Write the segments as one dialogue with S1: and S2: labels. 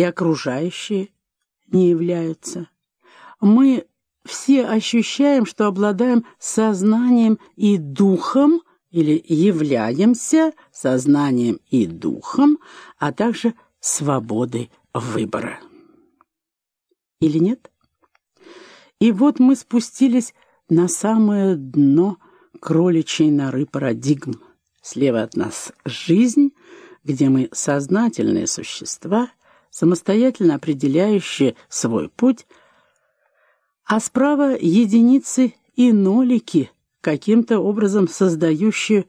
S1: и окружающие не являются. Мы все ощущаем, что обладаем сознанием и духом, или являемся сознанием и духом, а также свободой выбора. Или нет? И вот мы спустились на самое дно кроличьей норы парадигм. Слева от нас жизнь, где мы сознательные существа, самостоятельно определяющие свой путь, а справа единицы и нолики, каким-то образом создающие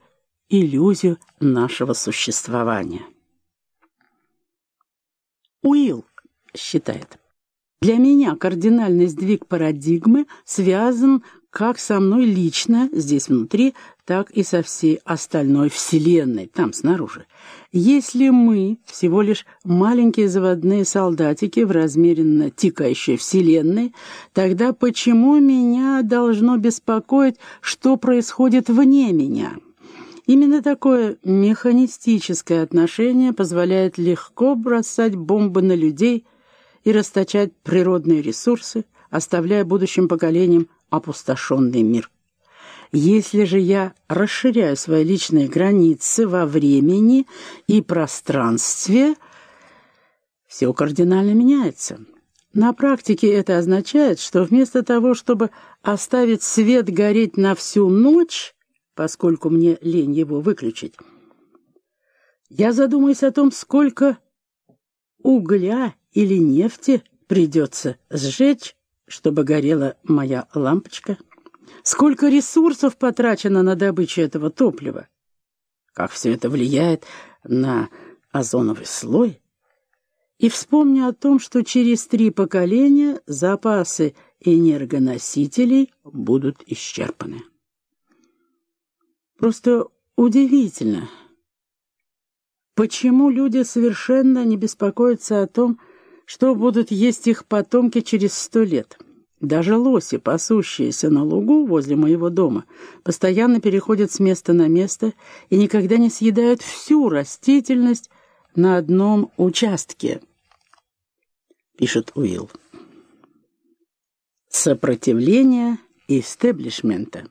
S1: иллюзию нашего существования. Уилл считает, для меня кардинальный сдвиг парадигмы связан как со мной лично, здесь внутри, так и со всей остальной Вселенной, там снаружи. Если мы всего лишь маленькие заводные солдатики в размеренно тикающей Вселенной, тогда почему меня должно беспокоить, что происходит вне меня? Именно такое механистическое отношение позволяет легко бросать бомбы на людей и расточать природные ресурсы, оставляя будущим поколениям опустошенный мир. Если же я расширяю свои личные границы во времени и пространстве, все кардинально меняется. На практике это означает, что вместо того, чтобы оставить свет гореть на всю ночь, поскольку мне лень его выключить, я задумаюсь о том, сколько угля или нефти придется сжечь, чтобы горела моя лампочка. Сколько ресурсов потрачено на добычу этого топлива? Как все это влияет на озоновый слой? И вспомни о том, что через три поколения запасы энергоносителей будут исчерпаны. Просто удивительно, почему люди совершенно не беспокоятся о том, что будут есть их потомки через сто лет. Даже лоси, пасущиеся на лугу возле моего дома, постоянно переходят с места на место и никогда не съедают всю растительность на одном участке, пишет Уилл. Сопротивление истеблишмента.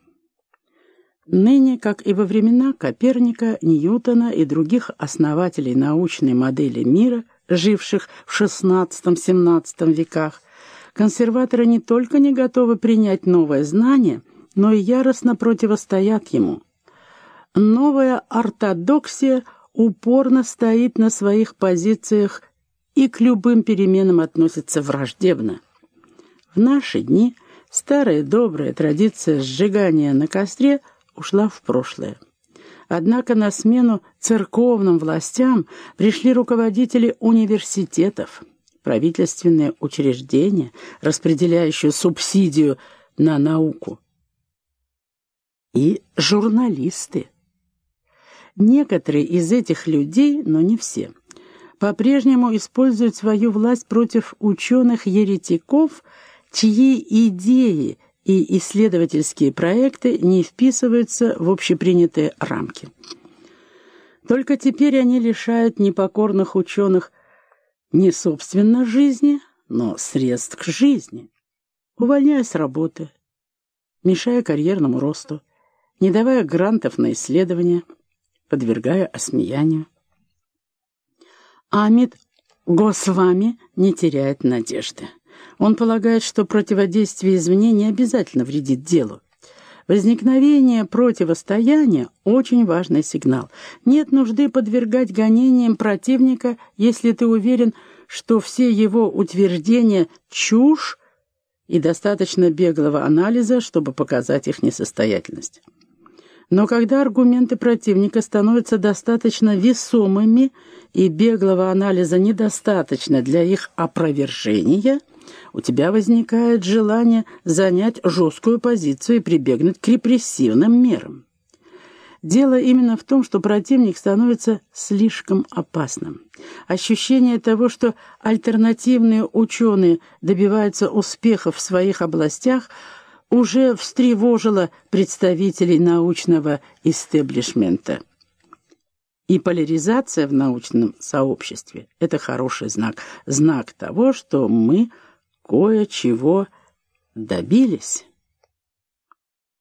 S1: Ныне, как и во времена Коперника, Ньютона и других основателей научной модели мира, живших в XVI-XVII веках, консерваторы не только не готовы принять новое знание, но и яростно противостоят ему. Новая ортодоксия упорно стоит на своих позициях и к любым переменам относится враждебно. В наши дни старая добрая традиция сжигания на костре ушла в прошлое. Однако на смену церковным властям пришли руководители университетов, правительственные учреждения, распределяющие субсидию на науку, и журналисты. Некоторые из этих людей, но не все, по-прежнему используют свою власть против ученых-еретиков, чьи идеи и исследовательские проекты не вписываются в общепринятые рамки. Только теперь они лишают непокорных ученых не собственно жизни, но средств к жизни, увольняя с работы, мешая карьерному росту, не давая грантов на исследования, подвергая осмеянию. Амид Госвами не теряет надежды. Он полагает, что противодействие извне не обязательно вредит делу. Возникновение противостояния – очень важный сигнал. Нет нужды подвергать гонениям противника, если ты уверен, что все его утверждения – чушь и достаточно беглого анализа, чтобы показать их несостоятельность. Но когда аргументы противника становятся достаточно весомыми и беглого анализа недостаточно для их опровержения – у тебя возникает желание занять жесткую позицию и прибегнуть к репрессивным мерам. Дело именно в том, что противник становится слишком опасным. Ощущение того, что альтернативные ученые добиваются успеха в своих областях, уже встревожило представителей научного истеблишмента. И поляризация в научном сообществе — это хороший знак, знак того, что мы кое-чего добились.